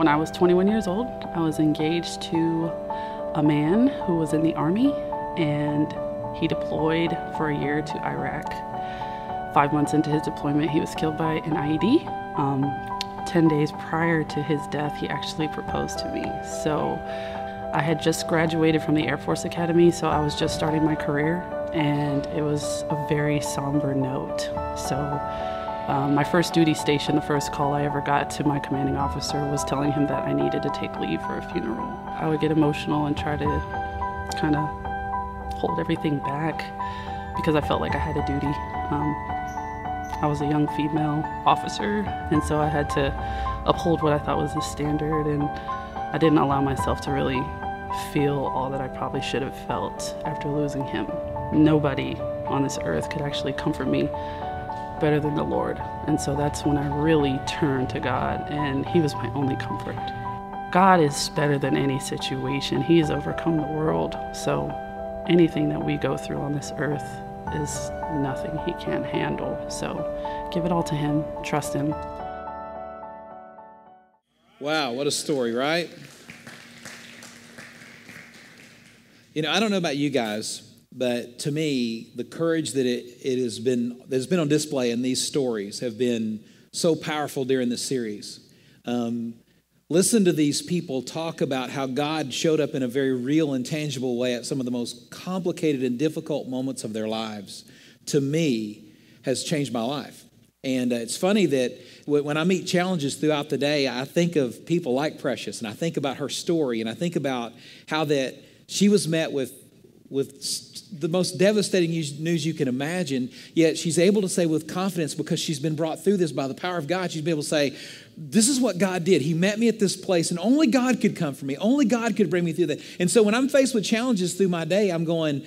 When I was 21 years old, I was engaged to a man who was in the Army and he deployed for a year to Iraq. Five months into his deployment, he was killed by an IED. Um, 10 days prior to his death, he actually proposed to me. So I had just graduated from the Air Force Academy, so I was just starting my career, and it was a very somber note. So um, my first duty station, the first call I ever got to my commanding officer was telling him that I needed to take leave for a funeral. I would get emotional and try to kind of hold everything back because I felt like I had a duty. Um, I was a young female officer, and so I had to uphold what I thought was the standard, and I didn't allow myself to really feel all that I probably should have felt after losing him. Nobody on this earth could actually comfort me better than the Lord. And so that's when I really turned to God, and He was my only comfort. God is better than any situation, He has overcome the world. So anything that we go through on this earth is nothing He can't handle. So give it all to Him, trust Him. Wow, what a story, right? You know, I don't know about you guys, but to me, the courage that it, it has been that has been on display in these stories have been so powerful during this series. Um, listen to these people talk about how God showed up in a very real and tangible way at some of the most complicated and difficult moments of their lives. To me, has changed my life. And uh, it's funny that when I meet challenges throughout the day, I think of people like Precious, and I think about her story, and I think about how that she was met with with the most devastating news you can imagine, yet she's able to say with confidence because she's been brought through this by the power of God, she's been able to say, This is what God did. He met me at this place, and only God could come for me. Only God could bring me through that. And so when I'm faced with challenges through my day, I'm going,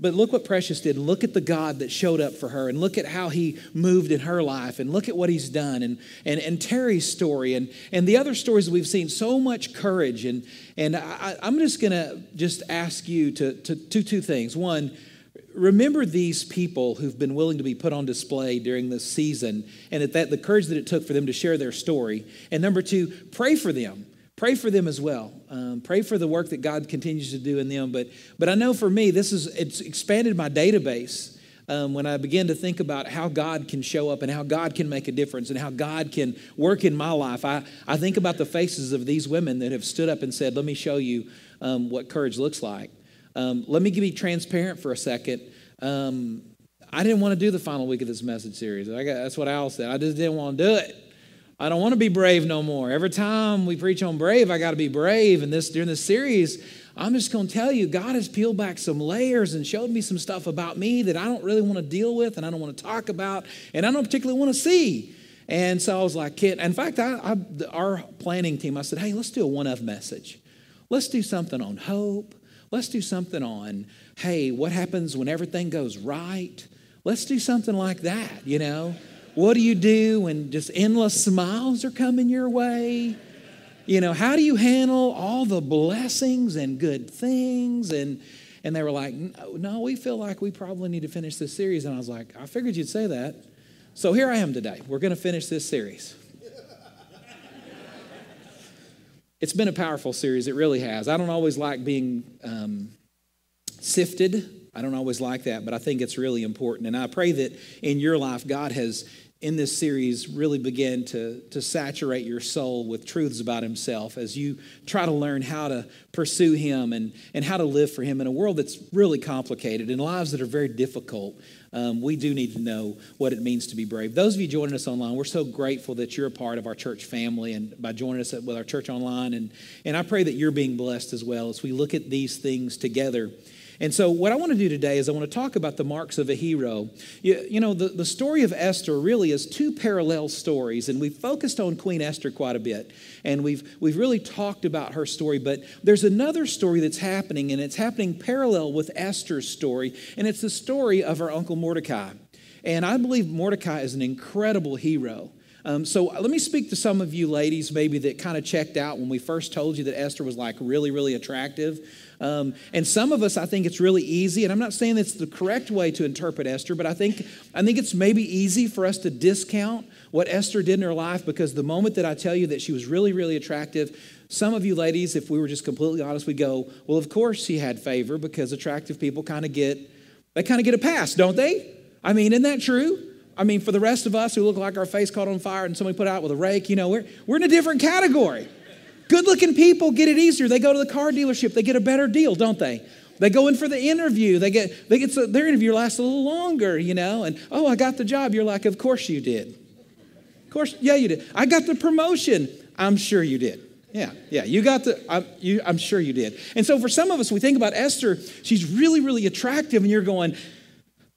but look what Precious did. Look at the God that showed up for her and look at how he moved in her life and look at what he's done and, and, and Terry's story and, and the other stories we've seen. So much courage. And, and I, am just going to just ask you to, to, to two things. One, remember these people who've been willing to be put on display during this season and that, that the courage that it took for them to share their story. And number two, pray for them pray for them as well. Um, pray for the work that God continues to do in them. But, but I know for me, this is it's expanded my database. Um, when I begin to think about how God can show up and how God can make a difference and how God can work in my life, I, I think about the faces of these women that have stood up and said, Let me show you um, what courage looks like. Um, let me be transparent for a second. Um, I didn't want to do the final week of this message series. Got, that's what Al said. I just didn't want to do it. I don't want to be brave no more. Every time we preach on brave, I got to be brave. And this during this series, I'm just going to tell you, God has peeled back some layers and showed me some stuff about me that I don't really want to deal with and I don't want to talk about and I don't particularly want to see. And so I was like, kid. In fact, I, I, our planning team, I said, hey, let's do a one of message. Let's do something on hope. Let's do something on, hey, what happens when everything goes right? Let's do something like that, you know? What do you do when just endless smiles are coming your way? You know, how do you handle all the blessings and good things? And and they were like, no, we feel like we probably need to finish this series. And I was like, I figured you'd say that. So here I am today. We're going to finish this series. it's been a powerful series. It really has. I don't always like being um, sifted. I don't always like that, but I think it's really important. And I pray that in your life, God has in this series really begin to, to saturate your soul with truths about himself as you try to learn how to pursue him and, and how to live for him in a world that's really complicated in lives that are very difficult. Um, we do need to know what it means to be brave. Those of you joining us online we're so grateful that you're a part of our church family and by joining us with our church online. And, and i pray that you're being blessed as well as we look at these things together and so, what I want to do today is I want to talk about the marks of a hero. You, you, know, the, the story of Esther really is two parallel stories, and we've focused on Queen Esther quite a bit, and we've, we've really talked about her story. But there's another story that's happening, and it's happening parallel with Esther's story, and it's the story of her uncle Mordecai. And I believe Mordecai is an incredible hero. Um, so let me speak to some of you ladies maybe that kind of checked out when we first told you that Esther was like really, really attractive. Um, and some of us, I think it's really easy, and I'm not saying it's the correct way to interpret Esther, but I think, I think it's maybe easy for us to discount what Esther did in her life because the moment that I tell you that she was really, really attractive, some of you ladies, if we were just completely honest, we go, well, of course she had favor because attractive people kind of get, they kind of get a pass, don't they? I mean, isn't that true? I mean, for the rest of us who look like our face caught on fire and somebody put out with a rake, you know, we're, we're in a different category. Good looking people get it easier. They go to the car dealership, they get a better deal, don't they? They go in for the interview. They get, they get so, their interview lasts a little longer, you know, and oh, I got the job. You're like, of course you did. Of course, yeah, you did. I got the promotion. I'm sure you did. Yeah, yeah, you got the, I'm, you, I'm sure you did. And so for some of us, we think about Esther, she's really, really attractive, and you're going,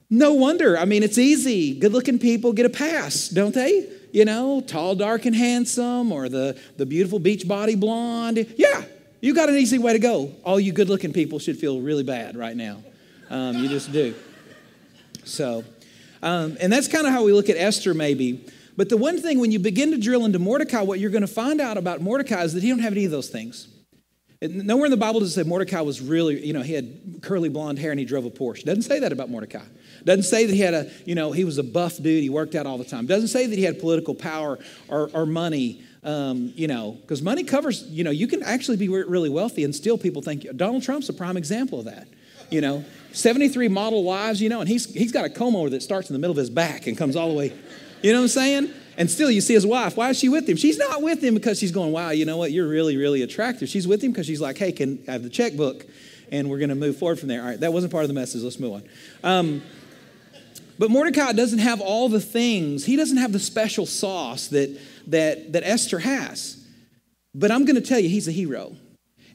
no wonder. I mean, it's easy. Good looking people get a pass, don't they? You know, tall, dark, and handsome, or the, the beautiful beach body blonde. Yeah, you got an easy way to go. All you good looking people should feel really bad right now. Um, you just do. So, um, and that's kind of how we look at Esther, maybe. But the one thing, when you begin to drill into Mordecai, what you're going to find out about Mordecai is that he don't have any of those things. Nowhere in the Bible does it say Mordecai was really, you know, he had curly blonde hair and he drove a Porsche. It doesn't say that about Mordecai. Doesn't say that he had a, you know, he was a buff dude, he worked out all the time. Doesn't say that he had political power or, or money, um, you know, because money covers, you know, you can actually be really wealthy and still people think, Donald Trump's a prime example of that, you know. 73 model wives, you know, and he's, he's got a comb over that starts in the middle of his back and comes all the way, you know what I'm saying? And still, you see his wife. Why is she with him? She's not with him because she's going, wow, you know what? You're really, really attractive. She's with him because she's like, hey, can I have the checkbook? And we're going to move forward from there. All right, that wasn't part of the message. Let's move on. Um, but Mordecai doesn't have all the things. He doesn't have the special sauce that, that, that Esther has. But I'm going to tell you, he's a hero.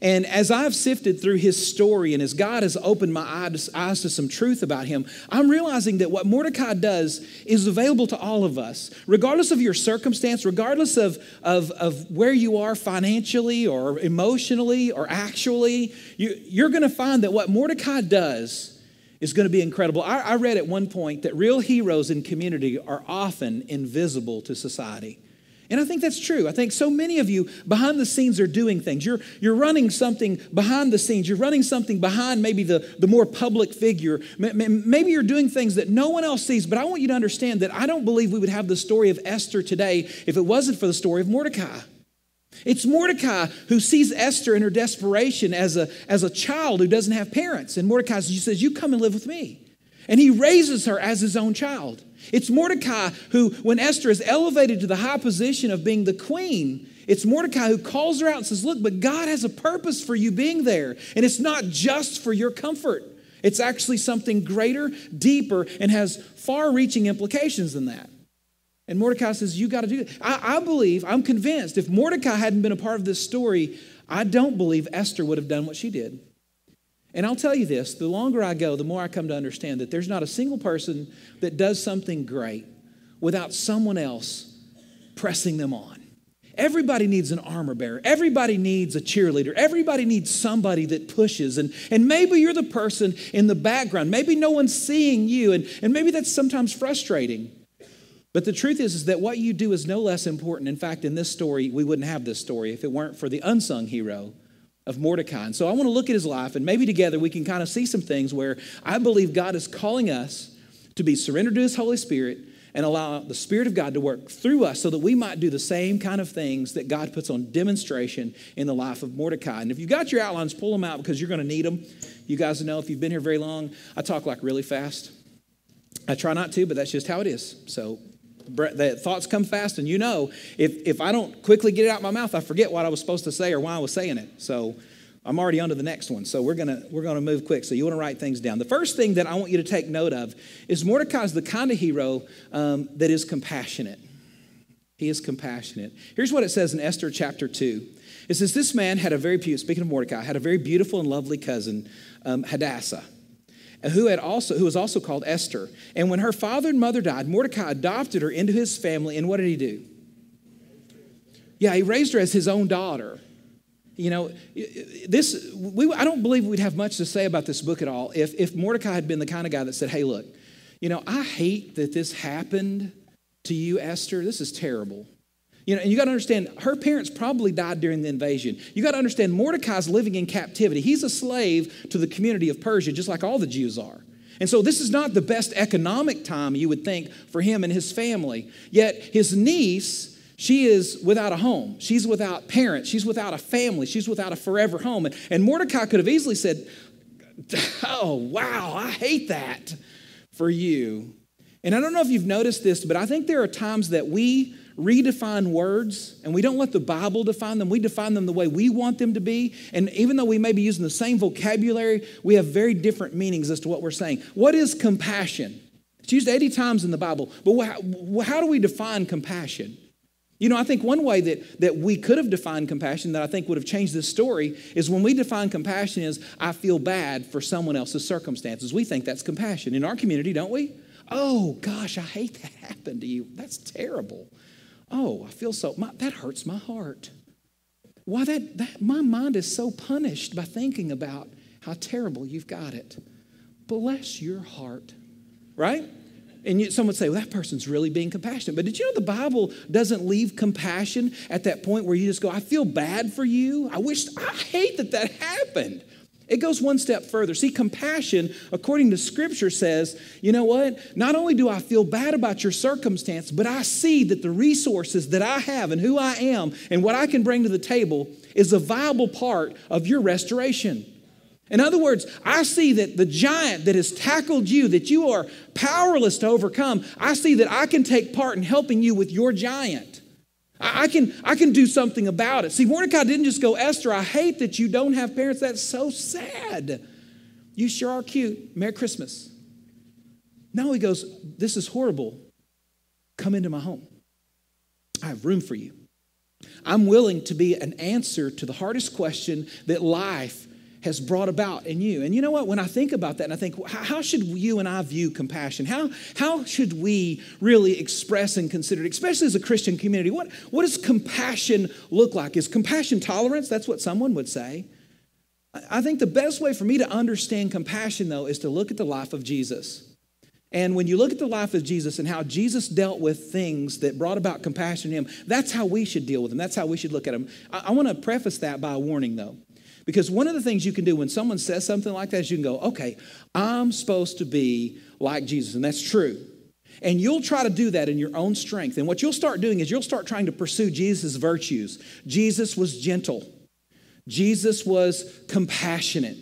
And as I've sifted through his story and as God has opened my eyes to some truth about him, I'm realizing that what Mordecai does is available to all of us, regardless of your circumstance, regardless of, of, of where you are financially or emotionally or actually. You, you're going to find that what Mordecai does is going to be incredible. I, I read at one point that real heroes in community are often invisible to society. And I think that's true. I think so many of you behind the scenes are doing things. You're, you're running something behind the scenes. You're running something behind maybe the, the more public figure. Maybe you're doing things that no one else sees, but I want you to understand that I don't believe we would have the story of Esther today if it wasn't for the story of Mordecai. It's Mordecai who sees Esther in her desperation as a, as a child who doesn't have parents. And Mordecai says, You come and live with me. And he raises her as his own child. It's Mordecai who, when Esther is elevated to the high position of being the queen, it's Mordecai who calls her out and says, Look, but God has a purpose for you being there. And it's not just for your comfort, it's actually something greater, deeper, and has far reaching implications than that. And Mordecai says, You got to do it. I, I believe, I'm convinced, if Mordecai hadn't been a part of this story, I don't believe Esther would have done what she did. And I'll tell you this the longer I go, the more I come to understand that there's not a single person that does something great without someone else pressing them on. Everybody needs an armor bearer. Everybody needs a cheerleader. Everybody needs somebody that pushes. And, and maybe you're the person in the background. Maybe no one's seeing you. And, and maybe that's sometimes frustrating. But the truth is, is that what you do is no less important. In fact, in this story, we wouldn't have this story if it weren't for the unsung hero of Mordecai. And so I want to look at his life, and maybe together we can kind of see some things where I believe God is calling us to be surrendered to his Holy Spirit and allow the Spirit of God to work through us so that we might do the same kind of things that God puts on demonstration in the life of Mordecai. And if you've got your outlines, pull them out because you're going to need them. You guys know if you've been here very long, I talk like really fast. I try not to, but that's just how it is. So the thoughts come fast, and you know, if, if I don't quickly get it out of my mouth, I forget what I was supposed to say or why I was saying it. So I'm already on to the next one. So we're gonna we're gonna move quick. So you want to write things down. The first thing that I want you to take note of is Mordecai's the kind of hero um, that is compassionate. He is compassionate. Here's what it says in Esther chapter two. It says this man had a very speaking of Mordecai had a very beautiful and lovely cousin, um, Hadassah who, had also, who was also called Esther. And when her father and mother died, Mordecai adopted her into his family. And what did he do? Yeah, he raised her as his own daughter. You know, this, we, I don't believe we'd have much to say about this book at all if, if Mordecai had been the kind of guy that said, hey, look, you know, I hate that this happened to you, Esther, this is terrible. You know, and you got to understand, her parents probably died during the invasion. You got to understand, Mordecai's living in captivity. He's a slave to the community of Persia, just like all the Jews are. And so, this is not the best economic time you would think for him and his family. Yet, his niece, she is without a home. She's without parents. She's without a family. She's without a forever home. And, and Mordecai could have easily said, Oh, wow, I hate that for you. And I don't know if you've noticed this, but I think there are times that we redefine words and we don't let the Bible define them. We define them the way we want them to be. And even though we may be using the same vocabulary, we have very different meanings as to what we're saying. What is compassion? It's used 80 times in the Bible, but how do we define compassion? You know, I think one way that, that we could have defined compassion that I think would have changed this story is when we define compassion as I feel bad for someone else's circumstances. We think that's compassion. In our community, don't we? Oh, gosh, I hate that happened to you. That's terrible. Oh, I feel so, my, that hurts my heart. Why, that, that, my mind is so punished by thinking about how terrible you've got it. Bless your heart, right? And you, some would say, well, that person's really being compassionate. But did you know the Bible doesn't leave compassion at that point where you just go, I feel bad for you? I wish, I hate that that happened. It goes one step further. See, compassion, according to Scripture, says, you know what? Not only do I feel bad about your circumstance, but I see that the resources that I have and who I am and what I can bring to the table is a viable part of your restoration. In other words, I see that the giant that has tackled you, that you are powerless to overcome, I see that I can take part in helping you with your giant. I can, I can do something about it. See, Mordecai didn't just go, Esther, I hate that you don't have parents. That's so sad. You sure are cute. Merry Christmas. Now he goes, This is horrible. Come into my home. I have room for you. I'm willing to be an answer to the hardest question that life has brought about in you. And you know what? When I think about that, and I think, how should you and I view compassion? How, how should we really express and consider it, especially as a Christian community? What, what does compassion look like? Is compassion tolerance? That's what someone would say. I think the best way for me to understand compassion, though, is to look at the life of Jesus. And when you look at the life of Jesus and how Jesus dealt with things that brought about compassion in him, that's how we should deal with them. That's how we should look at them. I, I want to preface that by a warning, though. Because one of the things you can do when someone says something like that is you can go, okay, I'm supposed to be like Jesus, and that's true. And you'll try to do that in your own strength. And what you'll start doing is you'll start trying to pursue Jesus' virtues. Jesus was gentle, Jesus was compassionate,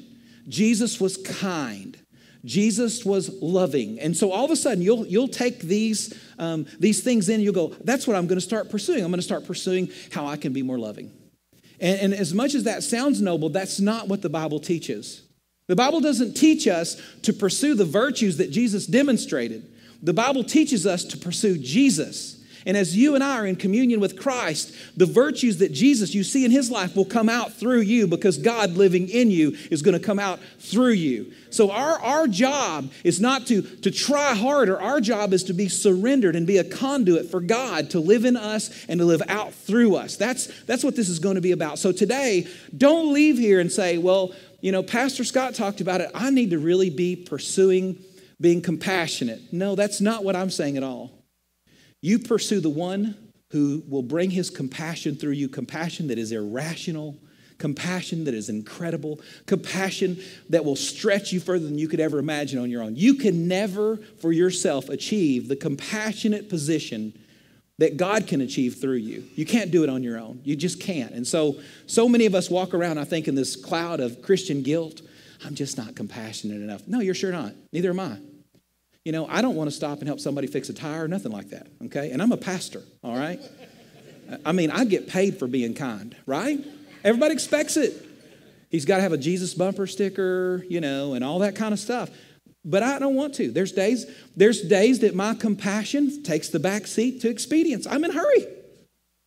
Jesus was kind. Jesus was loving. And so all of a sudden, you'll, you'll take these, um, these things in you'll go, that's what I'm going to start pursuing. I'm going to start pursuing how I can be more loving. And, and as much as that sounds noble, that's not what the Bible teaches. The Bible doesn't teach us to pursue the virtues that Jesus demonstrated. The Bible teaches us to pursue Jesus. And as you and I are in communion with Christ, the virtues that Jesus you see in his life will come out through you because God living in you is going to come out through you. So our, our job is not to, to try harder. Our job is to be surrendered and be a conduit for God to live in us and to live out through us. That's, that's what this is going to be about. So today, don't leave here and say, well, you know, Pastor Scott talked about it. I need to really be pursuing being compassionate. No, that's not what I'm saying at all. You pursue the one who will bring his compassion through you, compassion that is irrational, compassion that is incredible, compassion that will stretch you further than you could ever imagine on your own. You can never, for yourself, achieve the compassionate position that God can achieve through you. You can't do it on your own. You just can't. And so, so many of us walk around, I think, in this cloud of Christian guilt. I'm just not compassionate enough. No, you're sure not. Neither am I. You know, I don't want to stop and help somebody fix a tire, or nothing like that, okay? And I'm a pastor, all right? I mean, I get paid for being kind, right? Everybody expects it. He's got to have a Jesus bumper sticker, you know, and all that kind of stuff. But I don't want to. There's days, there's days that my compassion takes the back seat to expedience. I'm in a hurry.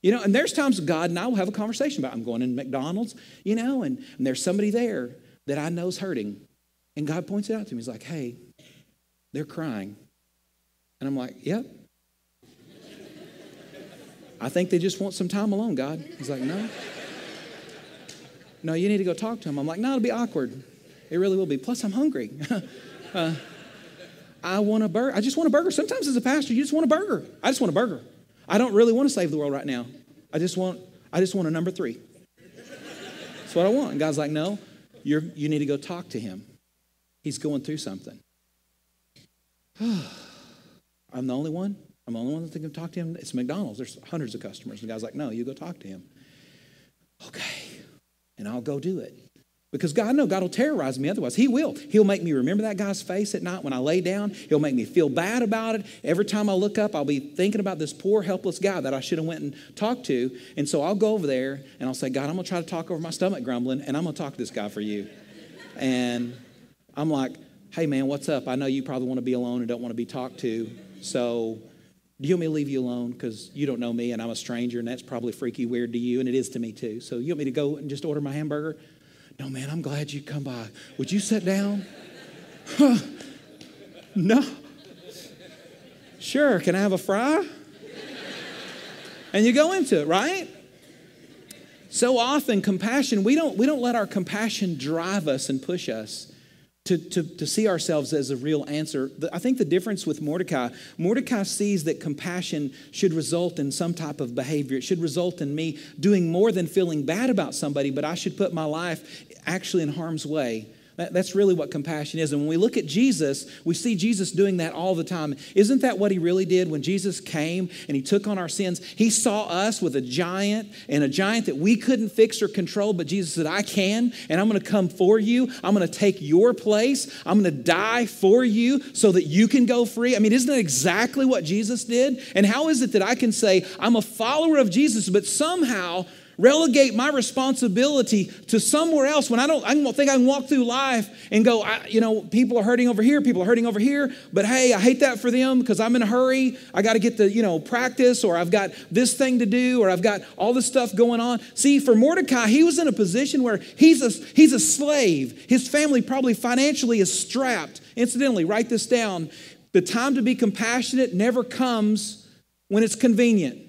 You know, and there's times God and I will have a conversation about I'm going in McDonald's, you know, and, and there's somebody there that I know is hurting. And God points it out to me. He's like, hey, they're crying. And I'm like, Yep. I think they just want some time alone, God. He's like, No. No, you need to go talk to them. I'm like, No, it'll be awkward. It really will be. Plus, I'm hungry. uh, I want a burger. I just want a burger. Sometimes as a pastor, you just want a burger. I just want a burger. I don't really want to save the world right now. I just want, I just want a number three. That's what I want. And God's like, no, you're, you need to go talk to him. He's going through something. I'm the only one. I'm the only one that can talk to him. It's McDonald's. There's hundreds of customers. And the guy's like, no, you go talk to him. Okay. And I'll go do it. Because God, I know God will terrorize me otherwise. He will. He'll make me remember that guy's face at night when I lay down. He'll make me feel bad about it. Every time I look up, I'll be thinking about this poor, helpless guy that I should have went and talked to. And so I'll go over there and I'll say, God, I'm going to try to talk over my stomach grumbling, and I'm going to talk to this guy for you. And I'm like, hey, man, what's up? I know you probably want to be alone and don't want to be talked to. So do you want me to leave you alone? Because you don't know me and I'm a stranger, and that's probably freaky weird to you, and it is to me too. So you want me to go and just order my hamburger? No, man, I'm glad you come by. Would you sit down? Huh. No. Sure, can I have a fry? And you go into it, right? So often, compassion, we don't, we don't let our compassion drive us and push us to, to, to see ourselves as a real answer. I think the difference with Mordecai, Mordecai sees that compassion should result in some type of behavior. It should result in me doing more than feeling bad about somebody, but I should put my life actually in harm's way that's really what compassion is. And when we look at Jesus, we see Jesus doing that all the time. Isn't that what he really did when Jesus came and he took on our sins? He saw us with a giant and a giant that we couldn't fix or control, but Jesus said, I can, and I'm going to come for you. I'm going to take your place. I'm going to die for you so that you can go free. I mean, isn't that exactly what Jesus did? And how is it that I can say, I'm a follower of Jesus, but somehow relegate my responsibility to somewhere else when I don't, I don't think I can walk through life and go, I, you know, people are hurting over here, people are hurting over here, but hey, I hate that for them because I'm in a hurry. I got to get the, you know, practice or I've got this thing to do or I've got all this stuff going on. See, for Mordecai, he was in a position where he's a, he's a slave. His family probably financially is strapped. Incidentally, write this down. The time to be compassionate never comes when it's convenient.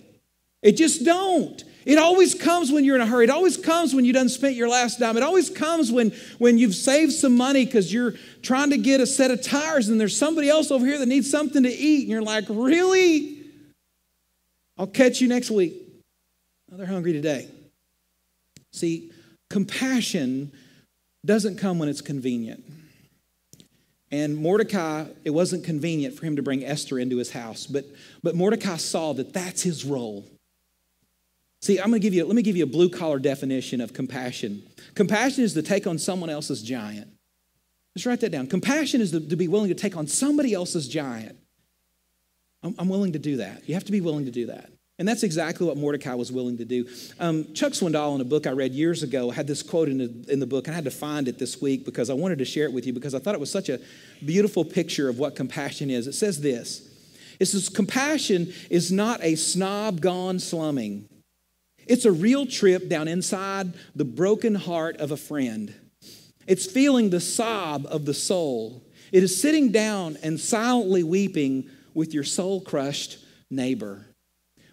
It just don't. It always comes when you're in a hurry. It always comes when you done spent your last dime. It always comes when, when you've saved some money because you're trying to get a set of tires and there's somebody else over here that needs something to eat. And you're like, really? I'll catch you next week. Oh, they're hungry today. See, compassion doesn't come when it's convenient. And Mordecai, it wasn't convenient for him to bring Esther into his house, but, but Mordecai saw that that's his role. See, I'm going to give you, let me give you a blue collar definition of compassion. Compassion is to take on someone else's giant. Just write that down. Compassion is to, to be willing to take on somebody else's giant. I'm, I'm, willing to do that. You have to be willing to do that. And that's exactly what Mordecai was willing to do. Um, Chuck Swindoll, in a book I read years ago, had this quote in the, in the book, and I had to find it this week because I wanted to share it with you because I thought it was such a beautiful picture of what compassion is. It says this It says, Compassion is not a snob gone slumming. It's a real trip down inside the broken heart of a friend. It's feeling the sob of the soul. It is sitting down and silently weeping with your soul crushed neighbor.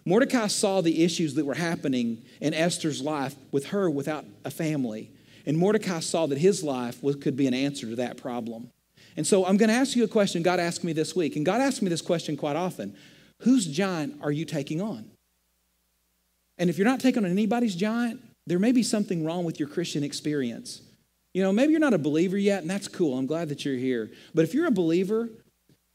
Mordecai saw the issues that were happening in Esther's life with her without a family. And Mordecai saw that his life was, could be an answer to that problem. And so I'm going to ask you a question God asked me this week. And God asked me this question quite often Whose giant are you taking on? And if you're not taking on anybody's giant, there may be something wrong with your Christian experience. You know, maybe you're not a believer yet, and that's cool. I'm glad that you're here. But if you're a believer,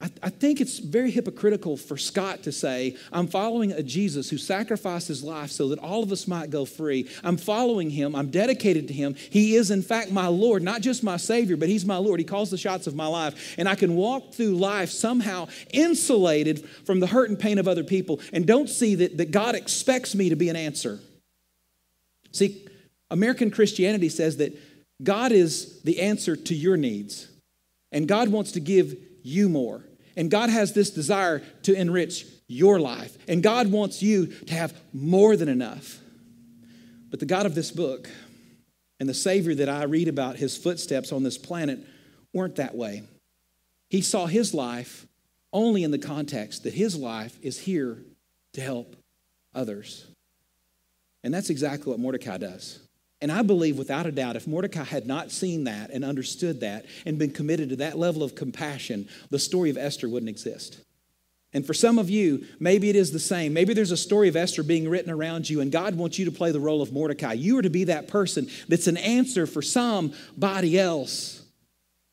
I, I, think it's very hypocritical for Scott to say, I'm following a Jesus who sacrificed his life so that all of us might go free. I'm following him. I'm dedicated to him. He is, in fact, my Lord, not just my Savior, but he's my Lord. He calls the shots of my life. And I can walk through life somehow insulated from the hurt and pain of other people and don't see that, that God expects me to be an answer. See, American Christianity says that God is the answer to your needs, and God wants to give you more. And God has this desire to enrich your life, and God wants you to have more than enough. But the God of this book and the Savior that I read about, his footsteps on this planet, weren't that way. He saw his life only in the context that his life is here to help others. And that's exactly what Mordecai does. And I believe without a doubt, if Mordecai had not seen that and understood that and been committed to that level of compassion, the story of Esther wouldn't exist. And for some of you, maybe it is the same. Maybe there's a story of Esther being written around you, and God wants you to play the role of Mordecai. You are to be that person that's an answer for somebody else.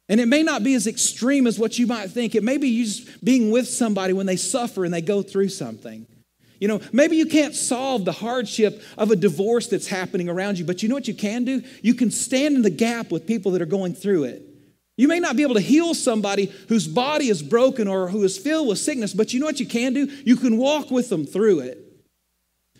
And it may not be as extreme as what you might think. It may be you just being with somebody when they suffer and they go through something. You know, maybe you can't solve the hardship of a divorce that's happening around you, but you know what you can do? You can stand in the gap with people that are going through it. You may not be able to heal somebody whose body is broken or who is filled with sickness, but you know what you can do? You can walk with them through it.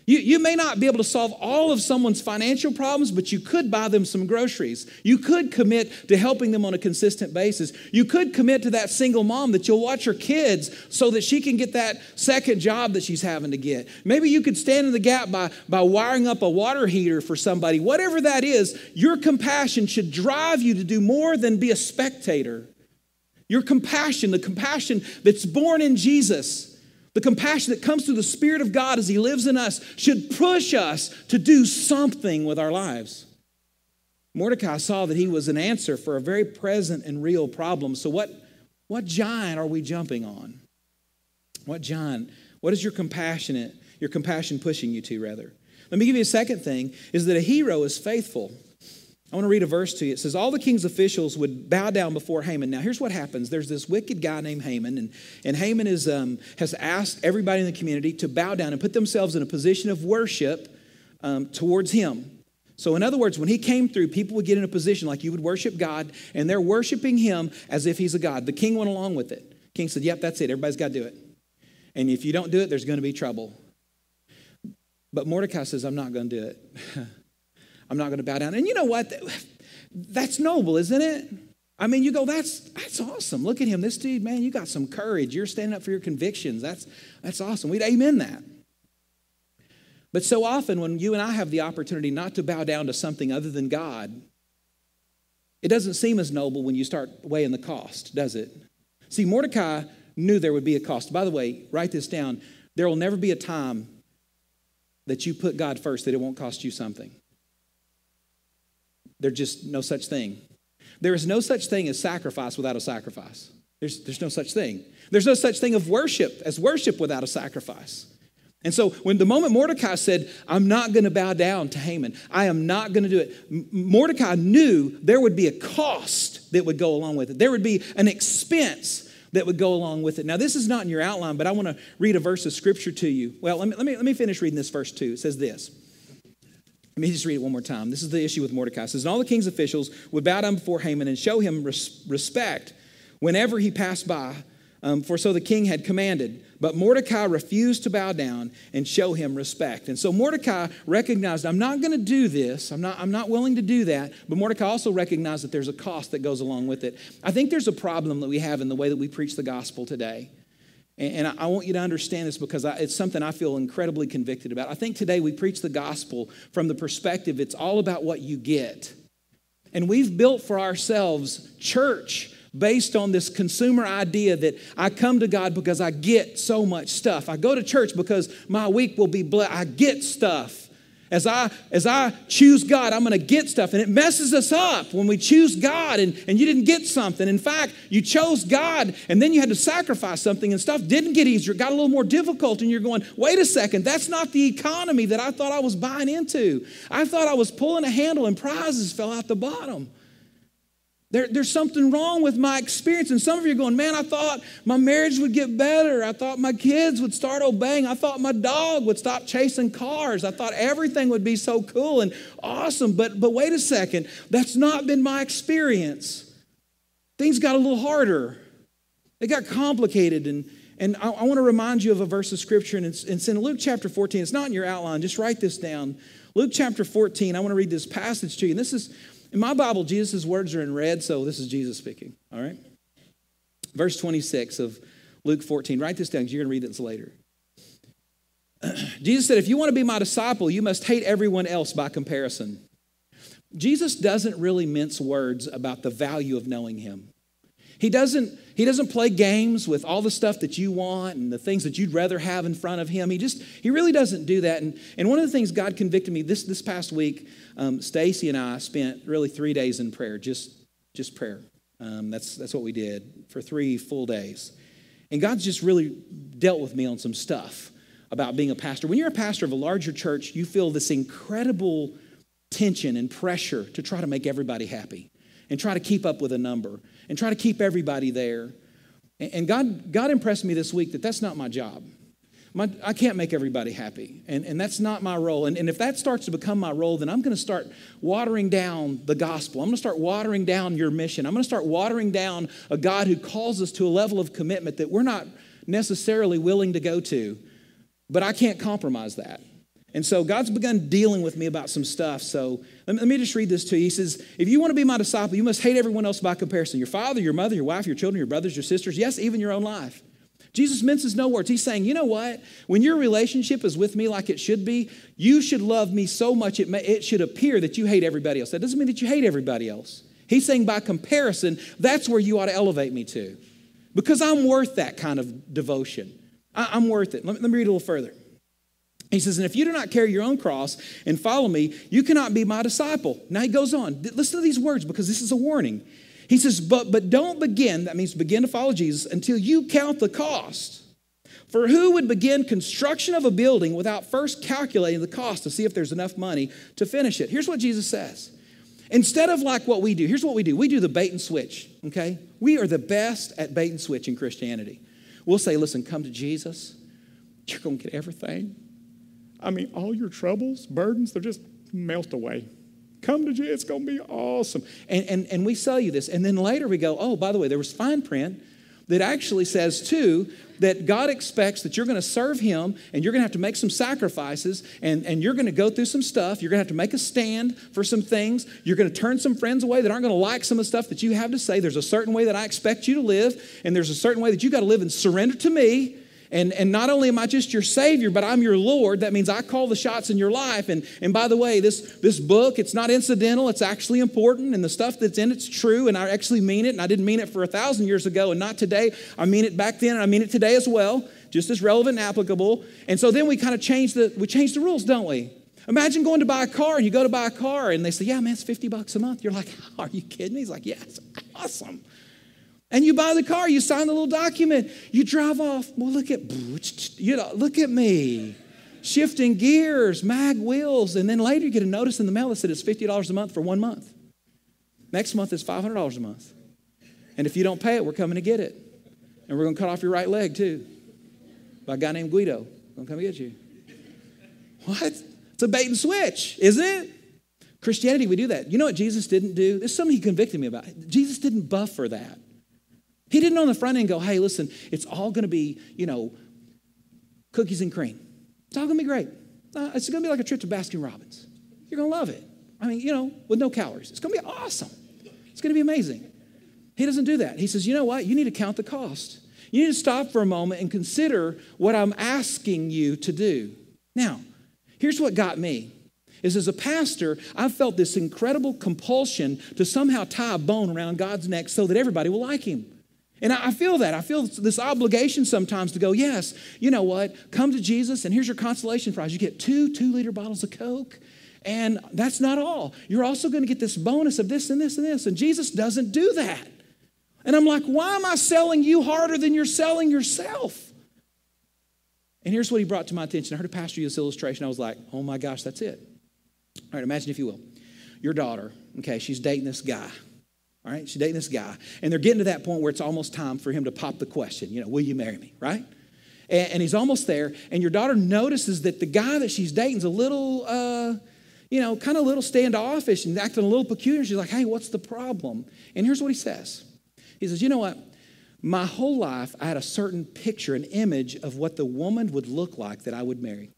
You, you may not be able to solve all of someone's financial problems, but you could buy them some groceries. You could commit to helping them on a consistent basis. You could commit to that single mom that you'll watch her kids so that she can get that second job that she's having to get. Maybe you could stand in the gap by, by wiring up a water heater for somebody. Whatever that is, your compassion should drive you to do more than be a spectator. Your compassion, the compassion that's born in Jesus, the compassion that comes through the Spirit of God as He lives in us should push us to do something with our lives. Mordecai saw that he was an answer for a very present and real problem. So, what, what giant are we jumping on? What giant? What is your compassionate, your compassion pushing you to, rather? Let me give you a second thing is that a hero is faithful. I want to read a verse to you. It says, All the king's officials would bow down before Haman. Now, here's what happens there's this wicked guy named Haman, and, and Haman is, um, has asked everybody in the community to bow down and put themselves in a position of worship um, towards him. So, in other words, when he came through, people would get in a position like you would worship God, and they're worshiping him as if he's a God. The king went along with it. king said, Yep, that's it. Everybody's got to do it. And if you don't do it, there's going to be trouble. But Mordecai says, I'm not going to do it. I'm not going to bow down. And you know what? That's noble, isn't it? I mean, you go, that's that's awesome. Look at him. This dude, man, you got some courage. You're standing up for your convictions. That's that's awesome. We'd amen that. But so often when you and I have the opportunity not to bow down to something other than God, it doesn't seem as noble when you start weighing the cost, does it? See, Mordecai knew there would be a cost. By the way, write this down. There will never be a time that you put God first that it won't cost you something. There's just no such thing. There is no such thing as sacrifice without a sacrifice. There's, there's no such thing. There's no such thing of worship as worship without a sacrifice. And so, when the moment Mordecai said, I'm not going to bow down to Haman, I am not going to do it, Mordecai knew there would be a cost that would go along with it. There would be an expense that would go along with it. Now, this is not in your outline, but I want to read a verse of scripture to you. Well, let me, let me, let me finish reading this verse too. It says this let me just read it one more time. This is the issue with Mordecai. It says, And all the king's officials would bow down before Haman and show him res- respect whenever he passed by, um, for so the king had commanded. But Mordecai refused to bow down and show him respect. And so Mordecai recognized, I'm not going to do this. I'm not, I'm not willing to do that. But Mordecai also recognized that there's a cost that goes along with it. I think there's a problem that we have in the way that we preach the gospel today. And I want you to understand this because it's something I feel incredibly convicted about. I think today we preach the gospel from the perspective it's all about what you get. And we've built for ourselves church based on this consumer idea that I come to God because I get so much stuff. I go to church because my week will be blessed. I get stuff. As I, as I choose God, I'm going to get stuff. And it messes us up when we choose God and, and you didn't get something. In fact, you chose God and then you had to sacrifice something and stuff didn't get easier. It got a little more difficult. And you're going, wait a second, that's not the economy that I thought I was buying into. I thought I was pulling a handle and prizes fell out the bottom. There, there's something wrong with my experience. And some of you are going, man, I thought my marriage would get better. I thought my kids would start obeying. I thought my dog would stop chasing cars. I thought everything would be so cool and awesome. But, but wait a second, that's not been my experience. Things got a little harder, they got complicated. And, and I, I want to remind you of a verse of scripture, and it's, it's in Luke chapter 14. It's not in your outline, just write this down. Luke chapter 14, I want to read this passage to you. And this is in my Bible, Jesus' words are in red, so this is Jesus speaking, all right? Verse 26 of Luke 14. Write this down because you're going to read this later. Jesus said, If you want to be my disciple, you must hate everyone else by comparison. Jesus doesn't really mince words about the value of knowing him. He doesn't, he doesn't play games with all the stuff that you want and the things that you'd rather have in front of him. He just, he really doesn't do that. And, and one of the things God convicted me this, this past week, um, Stacy and I spent really three days in prayer, just, just prayer. Um, that's, that's what we did for three full days. And God's just really dealt with me on some stuff about being a pastor. When you're a pastor of a larger church, you feel this incredible tension and pressure to try to make everybody happy and try to keep up with a number and try to keep everybody there. And God, God impressed me this week that that's not my job. My, I can't make everybody happy, and, and that's not my role. And, and if that starts to become my role, then I'm going to start watering down the gospel. I'm going to start watering down your mission. I'm going to start watering down a God who calls us to a level of commitment that we're not necessarily willing to go to, but I can't compromise that. And so God's begun dealing with me about some stuff. So let me just read this to you. He says, If you want to be my disciple, you must hate everyone else by comparison your father, your mother, your wife, your children, your brothers, your sisters, yes, even your own life. Jesus minces no words. He's saying, you know what? When your relationship is with me like it should be, you should love me so much it, may, it should appear that you hate everybody else. That doesn't mean that you hate everybody else. He's saying, by comparison, that's where you ought to elevate me to. Because I'm worth that kind of devotion. I, am worth it. Let me, let me read a little further. He says, And if you do not carry your own cross and follow me, you cannot be my disciple. Now he goes on. Listen to these words because this is a warning. He says, But, but don't begin, that means begin to follow Jesus, until you count the cost. For who would begin construction of a building without first calculating the cost to see if there's enough money to finish it? Here's what Jesus says. Instead of like what we do, here's what we do we do the bait and switch, okay? We are the best at bait and switch in Christianity. We'll say, listen, come to Jesus, you're to get everything. I mean, all your troubles, burdens, they're just melt away. Come to Jesus, it's going to be awesome. And, and, and we sell you this. And then later we go, oh, by the way, there was fine print that actually says, too, that God expects that you're going to serve Him and you're going to have to make some sacrifices and, and you're going to go through some stuff. You're going to have to make a stand for some things. You're going to turn some friends away that aren't going to like some of the stuff that you have to say. There's a certain way that I expect you to live, and there's a certain way that you got to live and surrender to me. And, and not only am I just your Savior, but I'm your Lord. That means I call the shots in your life. And, and by the way, this, this book, it's not incidental, it's actually important. And the stuff that's in it's true. And I actually mean it. And I didn't mean it for a thousand years ago and not today. I mean it back then and I mean it today as well, just as relevant and applicable. And so then we kind of change the, we change the rules, don't we? Imagine going to buy a car and you go to buy a car and they say, Yeah, man, it's 50 bucks a month. You're like, Are you kidding me? He's like, Yeah, it's awesome. And you buy the car, you sign the little document, you drive off. Well, look at you know, look at me. Shifting gears, mag wheels, and then later you get a notice in the mail that said it's $50 a month for one month. Next month it's $500 a month. And if you don't pay it, we're coming to get it. And we're going to cut off your right leg too. By a guy named Guido. Going to come get you. What? It's a bait and switch, isn't it? Christianity, we do that. You know what Jesus didn't do? There's something he convicted me about. Jesus didn't buffer that. He didn't on the front end go, hey, listen, it's all going to be, you know, cookies and cream. It's all going to be great. Uh, it's going to be like a trip to Baskin Robbins. You're going to love it. I mean, you know, with no calories. It's going to be awesome. It's going to be amazing. He doesn't do that. He says, you know what? You need to count the cost. You need to stop for a moment and consider what I'm asking you to do. Now, here's what got me is as a pastor, I've felt this incredible compulsion to somehow tie a bone around God's neck so that everybody will like him. And I feel that. I feel this obligation sometimes to go, yes, you know what? Come to Jesus, and here's your consolation prize. You get two two liter bottles of Coke. And that's not all. You're also going to get this bonus of this and this and this. And Jesus doesn't do that. And I'm like, why am I selling you harder than you're selling yourself? And here's what he brought to my attention. I heard a pastor use this illustration. I was like, oh my gosh, that's it. All right, imagine if you will. Your daughter, okay, she's dating this guy. All right, she's dating this guy. And they're getting to that point where it's almost time for him to pop the question, you know, will you marry me, right? And, and he's almost there. And your daughter notices that the guy that she's dating's a little, uh, you know, kind of a little standoffish and acting a little peculiar. She's like, hey, what's the problem? And here's what he says He says, you know what? My whole life, I had a certain picture, an image of what the woman would look like that I would marry.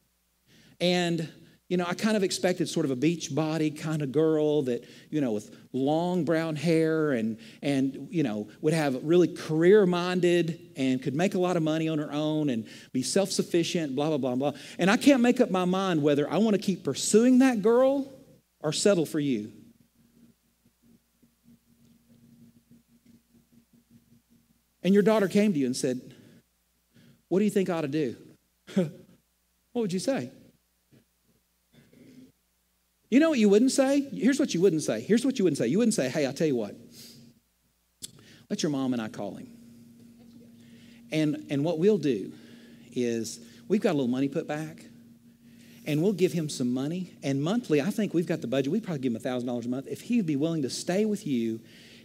And you know, I kind of expected sort of a beach body kind of girl that, you know, with long brown hair and, and you know, would have really career minded and could make a lot of money on her own and be self sufficient, blah, blah, blah, blah. And I can't make up my mind whether I want to keep pursuing that girl or settle for you. and your daughter came to you and said, What do you think I ought to do? what would you say? You know what you wouldn't say? Here's what you wouldn't say. Here's what you wouldn't say. You wouldn't say, Hey, I'll tell you what, let your mom and I call him. And, and what we'll do is we've got a little money put back and we'll give him some money. And monthly, I think we've got the budget. We'd probably give him $1,000 a month. If he'd be willing to stay with you,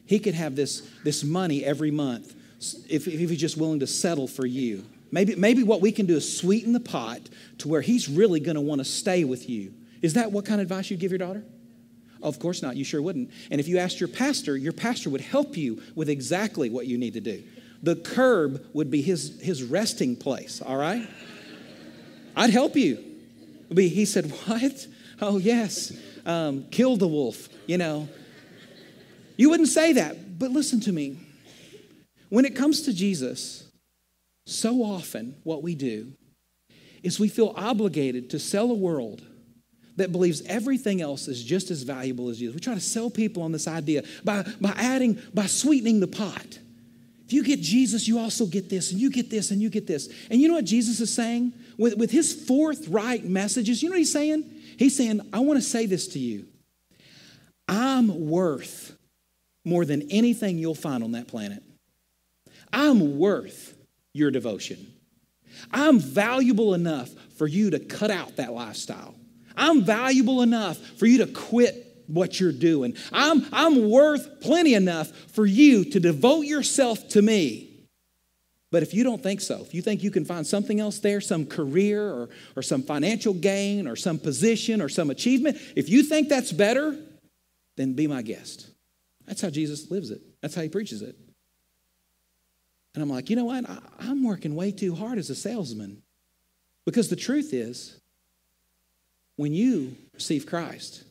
he could have this, this money every month if, if he's just willing to settle for you. Maybe, maybe what we can do is sweeten the pot to where he's really going to want to stay with you. Is that what kind of advice you'd give your daughter? Of course not. You sure wouldn't. And if you asked your pastor, your pastor would help you with exactly what you need to do. The curb would be his, his resting place, all right? I'd help you. But He said, What? Oh, yes. Um, kill the wolf, you know. You wouldn't say that, but listen to me. When it comes to Jesus, so often what we do is we feel obligated to sell a world that believes everything else is just as valuable as Jesus. We try to sell people on this idea by, by adding, by sweetening the pot. If you get Jesus, you also get this, and you get this, and you get this. And you know what Jesus is saying? With, with his forthright messages, you know what he's saying? He's saying, I want to say this to you. I'm worth more than anything you'll find on that planet. I'm worth your devotion. I'm valuable enough for you to cut out that lifestyle. I'm valuable enough for you to quit what you're doing. I'm, I'm worth plenty enough for you to devote yourself to me. But if you don't think so, if you think you can find something else there, some career or, or some financial gain or some position or some achievement, if you think that's better, then be my guest. That's how Jesus lives it, that's how he preaches it. And I'm like, you know what? I, I'm working way too hard as a salesman. Because the truth is, when you receive Christ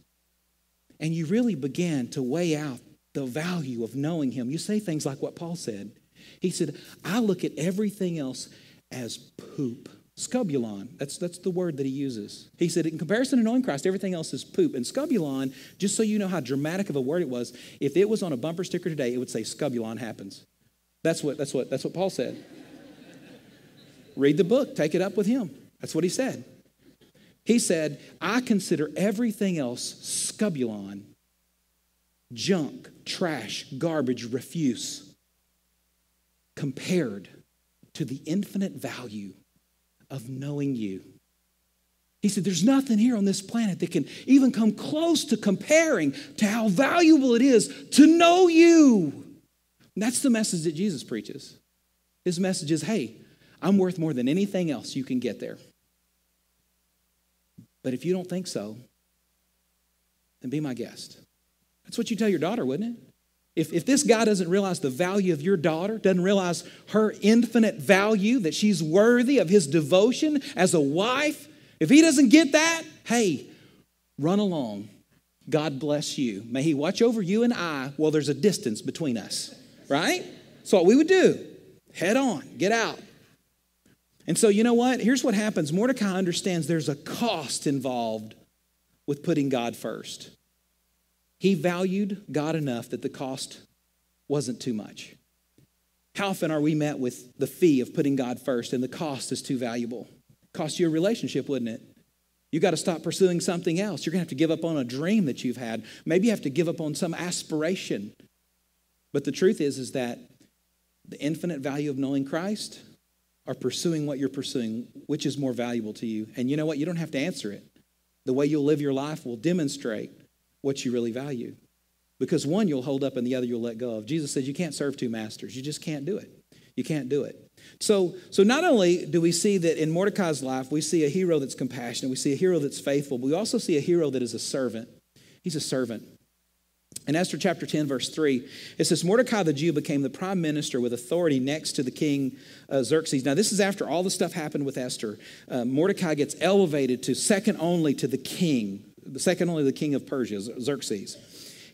and you really begin to weigh out the value of knowing Him, you say things like what Paul said. He said, I look at everything else as poop. Skubalon, that's, that's the word that he uses. He said, in comparison to knowing Christ, everything else is poop. And skubalon, just so you know how dramatic of a word it was, if it was on a bumper sticker today, it would say skubalon happens. That's what, that's what, that's what Paul said. Read the book, take it up with him. That's what he said. He said, I consider everything else skubalon, junk, trash, garbage, refuse, compared to the infinite value of knowing you. He said, There's nothing here on this planet that can even come close to comparing to how valuable it is to know you. And that's the message that Jesus preaches. His message is hey, I'm worth more than anything else you can get there. But if you don't think so, then be my guest. That's what you tell your daughter, wouldn't it? If, if this guy doesn't realize the value of your daughter, doesn't realize her infinite value, that she's worthy of his devotion as a wife, if he doesn't get that, hey, run along. God bless you. May he watch over you and I while there's a distance between us, right? So what we would do. Head on, get out. And so, you know what? Here's what happens Mordecai understands there's a cost involved with putting God first. He valued God enough that the cost wasn't too much. How often are we met with the fee of putting God first and the cost is too valuable? Cost you a relationship, wouldn't it? You got to stop pursuing something else. You're going to have to give up on a dream that you've had. Maybe you have to give up on some aspiration. But the truth is is that the infinite value of knowing Christ are pursuing what you're pursuing, which is more valuable to you? And you know what? You don't have to answer it. The way you'll live your life will demonstrate what you really value. Because one you'll hold up and the other you'll let go of. Jesus says you can't serve two masters. You just can't do it. You can't do it. So, so not only do we see that in Mordecai's life, we see a hero that's compassionate, we see a hero that's faithful, but we also see a hero that is a servant. He's a servant. In Esther chapter 10, verse 3, it says, Mordecai the Jew became the prime minister with authority next to the king uh, Xerxes. Now, this is after all the stuff happened with Esther. Uh, Mordecai gets elevated to second only to the king, the second only the king of Persia, Xerxes.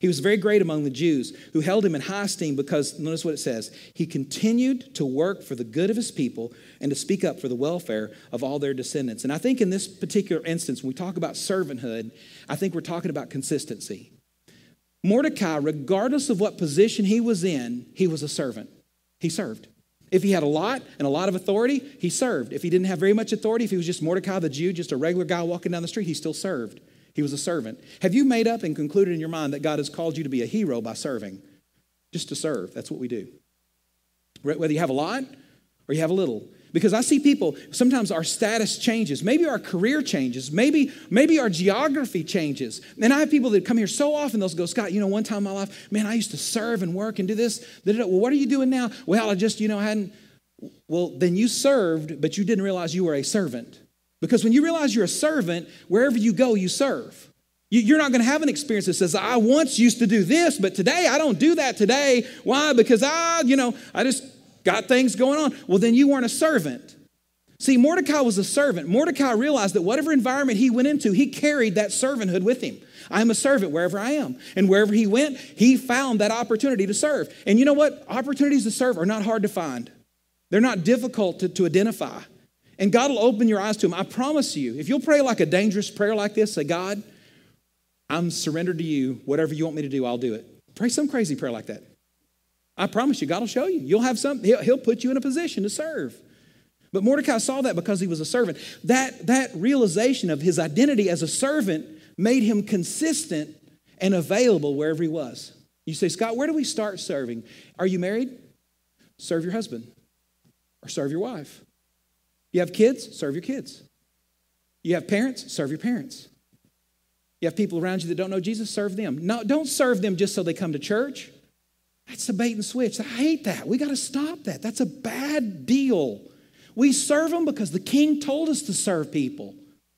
He was very great among the Jews who held him in high esteem because, notice what it says, he continued to work for the good of his people and to speak up for the welfare of all their descendants. And I think in this particular instance, when we talk about servanthood, I think we're talking about consistency. Mordecai, regardless of what position he was in, he was a servant. He served. If he had a lot and a lot of authority, he served. If he didn't have very much authority, if he was just Mordecai the Jew, just a regular guy walking down the street, he still served. He was a servant. Have you made up and concluded in your mind that God has called you to be a hero by serving? Just to serve. That's what we do. Whether you have a lot or you have a little. Because I see people, sometimes our status changes. Maybe our career changes. Maybe, maybe our geography changes. And I have people that come here so often, they'll go, Scott, you know, one time in my life, man, I used to serve and work and do this. Well, what are you doing now? Well, I just, you know, I hadn't. Well, then you served, but you didn't realize you were a servant. Because when you realize you're a servant, wherever you go, you serve. You're not going to have an experience that says, I once used to do this, but today I don't do that today. Why? Because I, you know, I just got things going on. Well, then you weren't a servant. See, Mordecai was a servant. Mordecai realized that whatever environment he went into, he carried that servanthood with him. I'm a servant wherever I am. And wherever he went, he found that opportunity to serve. And you know what? Opportunities to serve are not hard to find, they're not difficult to, to identify. And God will open your eyes to them. I promise you, if you'll pray like a dangerous prayer like this, say, God, I'm surrendered to you. Whatever you want me to do, I'll do it. Pray some crazy prayer like that. I promise you, God will show you. You'll have something, he'll, he'll put you in a position to serve. But Mordecai saw that because he was a servant. That, that realization of his identity as a servant made him consistent and available wherever he was. You say, Scott, where do we start serving? Are you married? Serve your husband or serve your wife. You have kids? Serve your kids. You have parents? Serve your parents. You have people around you that don't know Jesus? Serve them. No, don't serve them just so they come to church. That's a bait and switch. I hate that. We got to stop that. That's a bad deal. We serve them because the king told us to serve people.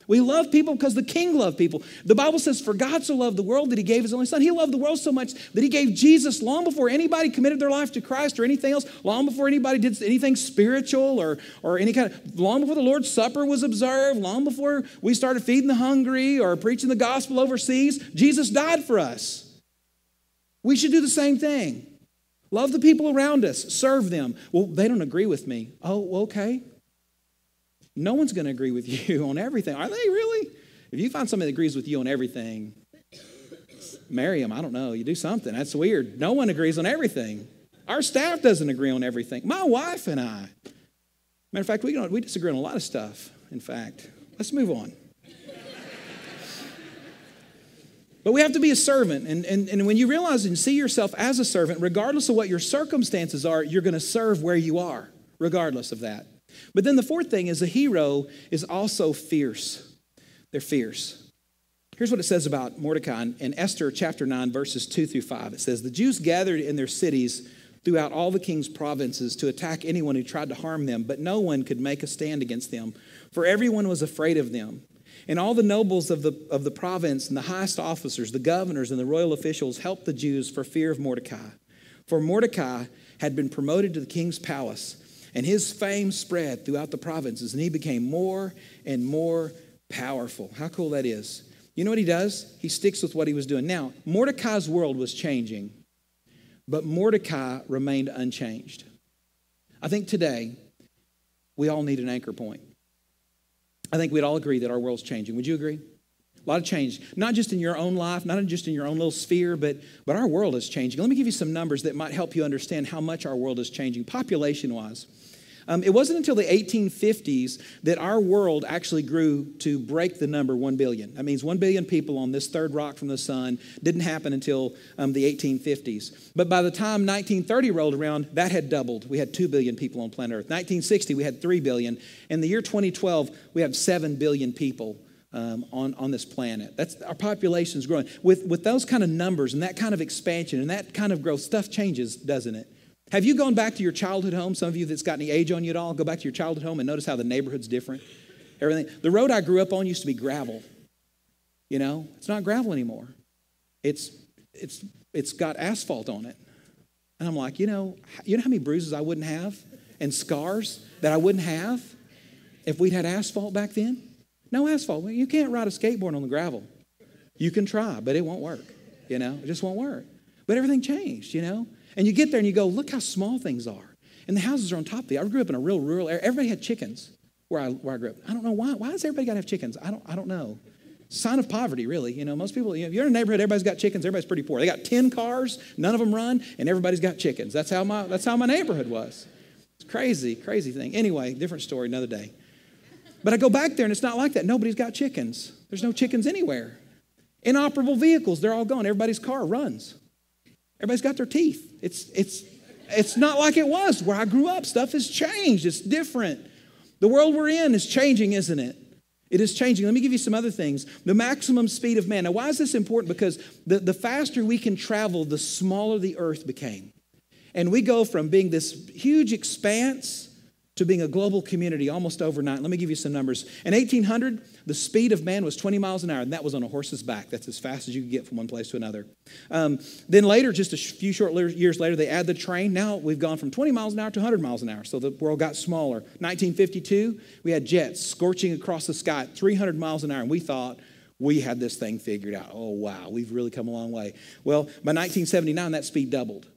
We love people because the king loved people. The Bible says, For God so loved the world that he gave his only son. He loved the world so much that he gave Jesus long before anybody committed their life to Christ or anything else, long before anybody did anything spiritual or, or any kind of, long before the Lord's Supper was observed, long before we started feeding the hungry or preaching the gospel overseas. Jesus died for us. We should do the same thing. Love the people around us, serve them. Well, they don't agree with me. Oh, okay. No one's going to agree with you on everything. Are they really? If you find somebody that agrees with you on everything, marry them. I don't know. You do something. That's weird. No one agrees on everything. Our staff doesn't agree on everything. My wife and I. Matter of fact, we, don't, we disagree on a lot of stuff, in fact. Let's move on. But we have to be a servant. And, and, and when you realize and see yourself as a servant, regardless of what your circumstances are, you're going to serve where you are, regardless of that. But then the fourth thing is a hero is also fierce. They're fierce. Here's what it says about Mordecai in Esther chapter 9, verses 2 through 5. It says, The Jews gathered in their cities throughout all the king's provinces to attack anyone who tried to harm them, but no one could make a stand against them, for everyone was afraid of them. And all the nobles of the, of the province and the highest officers, the governors and the royal officials helped the Jews for fear of Mordecai. For Mordecai had been promoted to the king's palace, and his fame spread throughout the provinces, and he became more and more powerful. How cool that is. You know what he does? He sticks with what he was doing. Now, Mordecai's world was changing, but Mordecai remained unchanged. I think today we all need an anchor point. I think we'd all agree that our world's changing. Would you agree? A lot of change, not just in your own life, not just in your own little sphere, but, but our world is changing. Let me give you some numbers that might help you understand how much our world is changing, population wise. Um, it wasn't until the 1850s that our world actually grew to break the number 1 billion. That means 1 billion people on this third rock from the sun didn't happen until um, the 1850s. But by the time 1930 rolled around, that had doubled. We had 2 billion people on planet Earth. 1960, we had 3 billion. In the year 2012, we have 7 billion people. Um, on, on this planet. That's our population is growing. With, with those kind of numbers and that kind of expansion and that kind of growth, stuff changes, doesn't it? Have you gone back to your childhood home? Some of you that's got any age on you at all, go back to your childhood home and notice how the neighborhood's different. Everything. The road I grew up on used to be gravel. You know, it's not gravel anymore. It's it's it's got asphalt on it. And I'm like, you know, you know how many bruises I wouldn't have and scars that I wouldn't have if we'd had asphalt back then? No asphalt. You can't ride a skateboard on the gravel. You can try, but it won't work. You know, it just won't work. But everything changed, you know. And you get there and you go, look how small things are. And the houses are on top of the. I grew up in a real rural area. Everybody had chickens where I, where I grew up. I don't know why. Why does everybody got to have chickens? I don't, I don't know. Sign of poverty, really. You know, most people, you know, if you're in a neighborhood, everybody's got chickens, everybody's pretty poor. They got 10 cars, none of them run, and everybody's got chickens. That's how my, that's how my neighborhood was. It's Crazy, crazy thing. Anyway, different story, another day. But I go back there and it's not like that. Nobody's got chickens. There's no chickens anywhere. Inoperable vehicles, they're all gone. Everybody's car runs. Everybody's got their teeth. It's, it's, it's not like it was where I grew up. Stuff has changed, it's different. The world we're in is changing, isn't it? It is changing. Let me give you some other things. The maximum speed of man. Now, why is this important? Because the, the faster we can travel, the smaller the earth became. And we go from being this huge expanse to being a global community almost overnight. Let me give you some numbers. In 1800, the speed of man was 20 miles an hour, and that was on a horse's back. That's as fast as you could get from one place to another. Um, then later, just a few short years later, they add the train. Now we've gone from 20 miles an hour to 100 miles an hour, so the world got smaller. 1952, we had jets scorching across the sky at 300 miles an hour, and we thought, we had this thing figured out. Oh, wow, we've really come a long way. Well, by 1979, that speed doubled.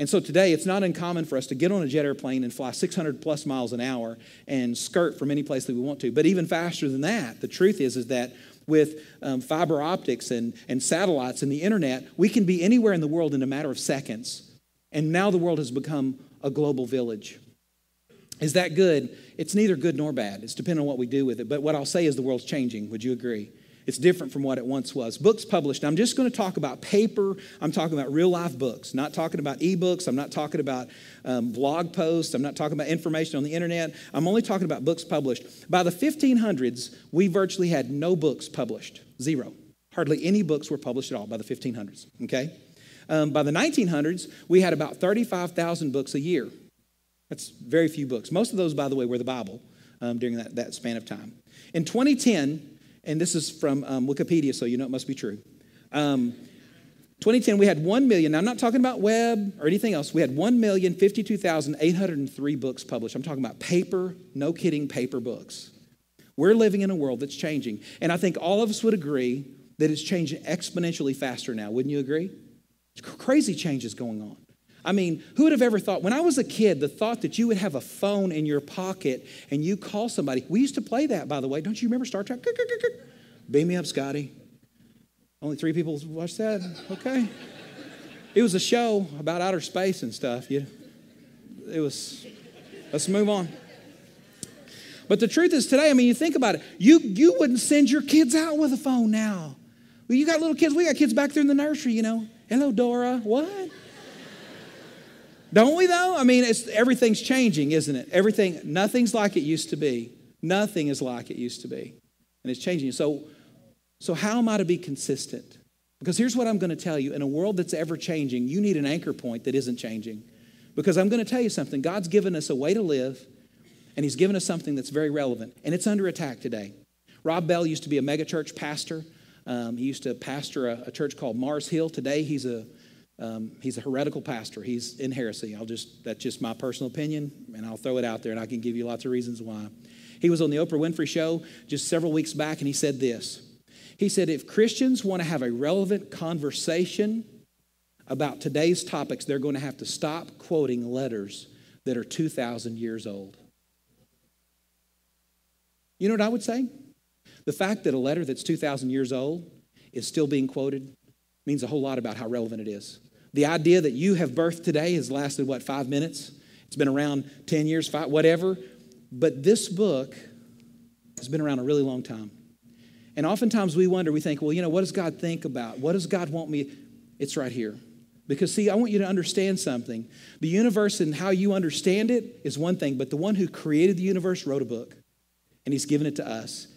And so today, it's not uncommon for us to get on a jet airplane and fly 600 plus miles an hour and skirt from any place that we want to. But even faster than that, the truth is, is that with um, fiber optics and, and satellites and the internet, we can be anywhere in the world in a matter of seconds. And now the world has become a global village. Is that good? It's neither good nor bad. It's depending on what we do with it. But what I'll say is the world's changing. Would you agree? It's different from what it once was. Books published. I'm just going to talk about paper. I'm talking about real life books, not talking about ebooks. I'm not talking about um, blog posts. I'm not talking about information on the internet. I'm only talking about books published. By the 1500s, we virtually had no books published, zero. Hardly any books were published at all by the 1500s, okay? Um, by the 1900s, we had about 35,000 books a year. That's very few books. Most of those, by the way, were the Bible um, during that, that span of time. In 2010, and this is from um, Wikipedia, so you know it must be true. Um, 2010, we had 1 million. Now, I'm not talking about web or anything else. We had 1,052,803 books published. I'm talking about paper, no kidding, paper books. We're living in a world that's changing. And I think all of us would agree that it's changing exponentially faster now. Wouldn't you agree? Crazy changes going on. I mean, who would have ever thought? When I was a kid, the thought that you would have a phone in your pocket and you call somebody. We used to play that, by the way. Don't you remember Star Trek? Beam me up, Scotty. Only three people watched that? Okay. It was a show about outer space and stuff. You, it was, let's move on. But the truth is today, I mean, you think about it, you, you wouldn't send your kids out with a phone now. Well, you got little kids, we got kids back there in the nursery, you know. Hello, Dora. What? Don't we though? I mean, it's, everything's changing, isn't it? Everything, nothing's like it used to be. Nothing is like it used to be. And it's changing. So, so how am I to be consistent? Because here's what I'm going to tell you in a world that's ever changing, you need an anchor point that isn't changing. Because I'm going to tell you something God's given us a way to live, and He's given us something that's very relevant, and it's under attack today. Rob Bell used to be a megachurch pastor. Um, he used to pastor a, a church called Mars Hill. Today, he's a um, he's a heretical pastor. He's in heresy. I'll just that's just my personal opinion, and I'll throw it out there, and I can give you lots of reasons why. He was on the Oprah Winfrey Show just several weeks back, and he said this. He said, if Christians want to have a relevant conversation about today's topics, they're going to have to stop quoting letters that are 2,000 years old. You know what I would say? The fact that a letter that's 2,000 years old is still being quoted means a whole lot about how relevant it is. The idea that you have birthed today has lasted, what, five minutes? It's been around 10 years, five, whatever. But this book has been around a really long time. And oftentimes we wonder, we think, well, you know, what does God think about? What does God want me? It's right here. Because, see, I want you to understand something. The universe and how you understand it is one thing, but the one who created the universe wrote a book, and he's given it to us.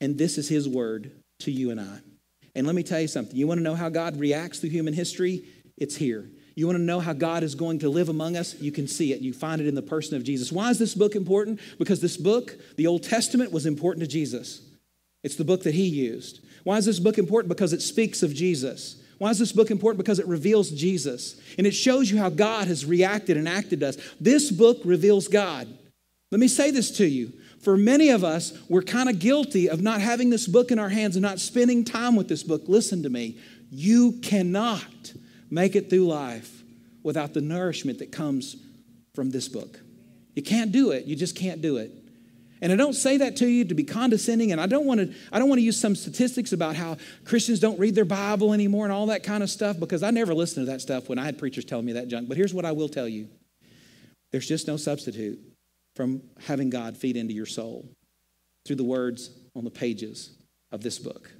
And this is his word to you and I. And let me tell you something. You want to know how God reacts through human history? It's here. You want to know how God is going to live among us? You can see it. You find it in the person of Jesus. Why is this book important? Because this book, the Old Testament, was important to Jesus. It's the book that he used. Why is this book important? Because it speaks of Jesus. Why is this book important? Because it reveals Jesus. And it shows you how God has reacted and acted to us. This book reveals God. Let me say this to you for many of us, we're kind of guilty of not having this book in our hands and not spending time with this book. Listen to me. You cannot make it through life without the nourishment that comes from this book. You can't do it. You just can't do it. And I don't say that to you to be condescending, and I don't want to I don't want to use some statistics about how Christians don't read their Bible anymore and all that kind of stuff because I never listened to that stuff when I had preachers telling me that junk. But here's what I will tell you. There's just no substitute from having God feed into your soul through the words on the pages of this book.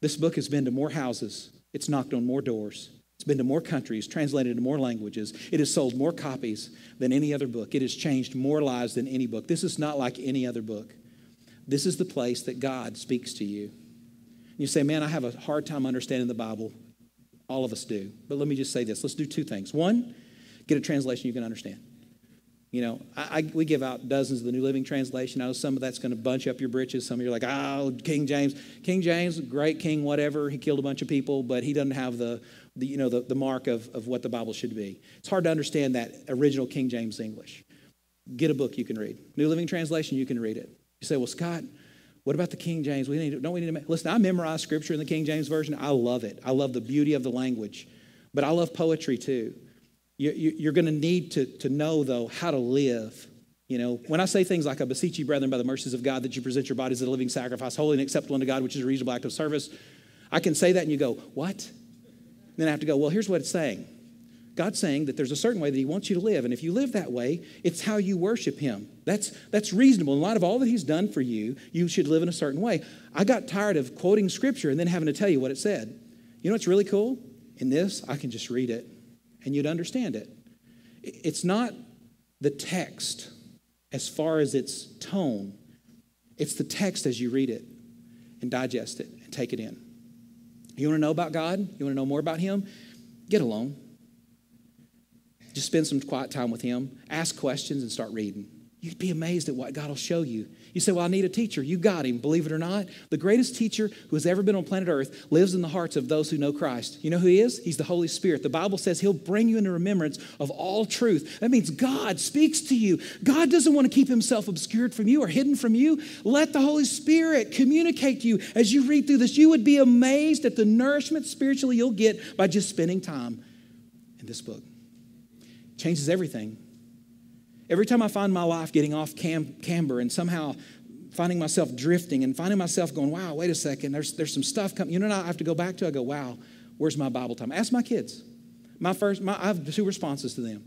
This book has been to more houses, it's knocked on more doors, it's been to more countries, translated into more languages. It has sold more copies than any other book. It has changed more lives than any book. This is not like any other book. This is the place that God speaks to you. You say, Man, I have a hard time understanding the Bible. All of us do. But let me just say this let's do two things. One, get a translation you can understand. You know, I, I, we give out dozens of the New Living Translation. I know some of that's going to bunch up your britches. Some of you are like, oh, King James. King James, great king, whatever. He killed a bunch of people, but he doesn't have the, the you know, the, the mark of, of what the Bible should be. It's hard to understand that original King James English. Get a book you can read. New Living Translation, you can read it. You say, well, Scott, what about the King James? We need, don't we need to listen? I memorize scripture in the King James version. I love it. I love the beauty of the language, but I love poetry too. You're going to need to, to know, though, how to live. You know, when I say things like, I beseech you, brethren, by the mercies of God, that you present your bodies as a living sacrifice, holy and acceptable unto God, which is a reasonable act of service, I can say that and you go, what? Then I have to go, well, here's what it's saying. God's saying that there's a certain way that He wants you to live. And if you live that way, it's how you worship Him. That's, that's reasonable. In light of all that He's done for you, you should live in a certain way. I got tired of quoting Scripture and then having to tell you what it said. You know what's really cool? In this, I can just read it and you'd understand it. It's not the text as far as its tone, it's the text as you read it and digest it and take it in. You want to know about God? You want to know more about Him? Get alone. Just spend some quiet time with Him, ask questions, and start reading. You'd be amazed at what God will show you. You say, Well, I need a teacher. You got him, believe it or not. The greatest teacher who has ever been on planet Earth lives in the hearts of those who know Christ. You know who he is? He's the Holy Spirit. The Bible says he'll bring you into remembrance of all truth. That means God speaks to you. God doesn't want to keep himself obscured from you or hidden from you. Let the Holy Spirit communicate to you as you read through this. You would be amazed at the nourishment spiritually you'll get by just spending time in this book. Changes everything. Every time I find my life getting off cam- camber and somehow finding myself drifting and finding myself going, wow, wait a second, there's, there's some stuff coming. You know I have to go back to? I go, wow, where's my Bible time? Ask my kids. My first, my, I have two responses to them.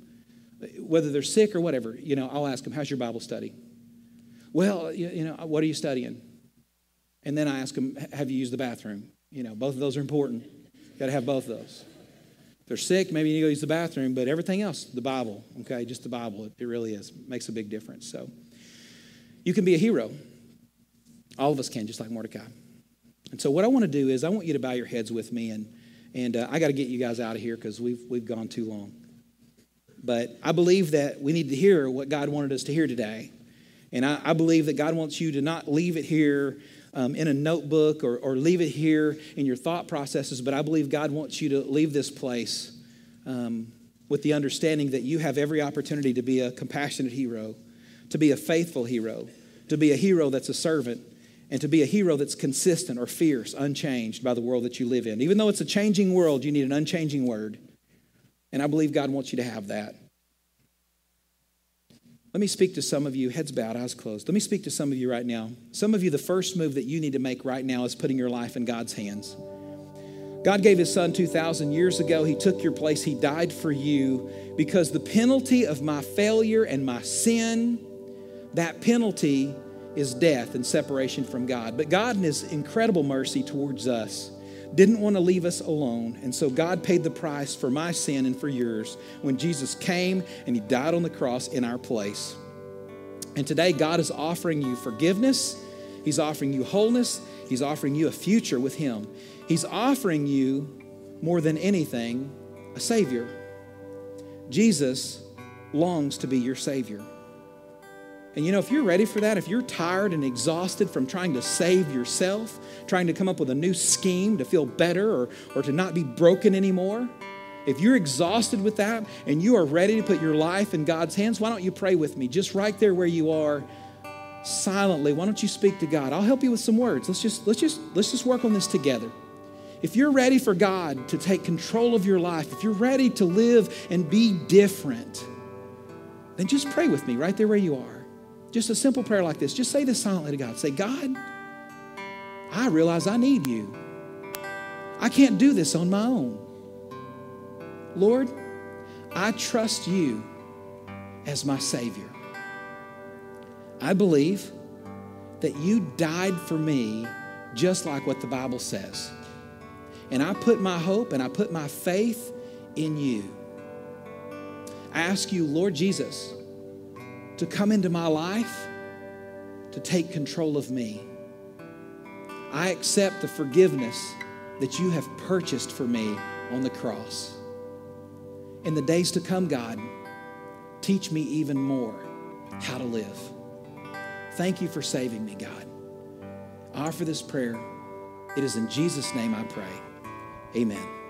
Whether they're sick or whatever, you know, I'll ask them, how's your Bible study? Well, you, you know, what are you studying? And then I ask them, have you used the bathroom? You know, both of those are important. Got to have both of those they're sick, maybe you need to go use the bathroom, but everything else, the Bible, okay, just the Bible, it, it really is. Makes a big difference. So you can be a hero. All of us can, just like Mordecai. And so what I want to do is I want you to bow your heads with me, and, and uh, I got to get you guys out of here because we've, we've gone too long. But I believe that we need to hear what God wanted us to hear today. And I, I believe that God wants you to not leave it here um, in a notebook or, or leave it here in your thought processes, but I believe God wants you to leave this place um, with the understanding that you have every opportunity to be a compassionate hero, to be a faithful hero, to be a hero that's a servant, and to be a hero that's consistent or fierce, unchanged by the world that you live in. Even though it's a changing world, you need an unchanging word. And I believe God wants you to have that. Let me speak to some of you, heads bowed, eyes closed. Let me speak to some of you right now. Some of you, the first move that you need to make right now is putting your life in God's hands. God gave his son 2,000 years ago. He took your place. He died for you because the penalty of my failure and my sin, that penalty is death and separation from God. But God, in his incredible mercy towards us, didn't want to leave us alone. And so God paid the price for my sin and for yours when Jesus came and he died on the cross in our place. And today, God is offering you forgiveness, He's offering you wholeness, He's offering you a future with Him. He's offering you, more than anything, a Savior. Jesus longs to be your Savior. And you know, if you're ready for that, if you're tired and exhausted from trying to save yourself, trying to come up with a new scheme to feel better or, or to not be broken anymore, if you're exhausted with that and you are ready to put your life in God's hands, why don't you pray with me just right there where you are silently? Why don't you speak to God? I'll help you with some words. Let's just let's just let's just work on this together. If you're ready for God to take control of your life, if you're ready to live and be different, then just pray with me right there where you are. Just a simple prayer like this. Just say this silently to God. Say, God, I realize I need you. I can't do this on my own. Lord, I trust you as my Savior. I believe that you died for me just like what the Bible says. And I put my hope and I put my faith in you. I ask you, Lord Jesus, to come into my life, to take control of me. I accept the forgiveness that you have purchased for me on the cross. In the days to come, God, teach me even more how to live. Thank you for saving me, God. I offer this prayer. It is in Jesus' name I pray. Amen.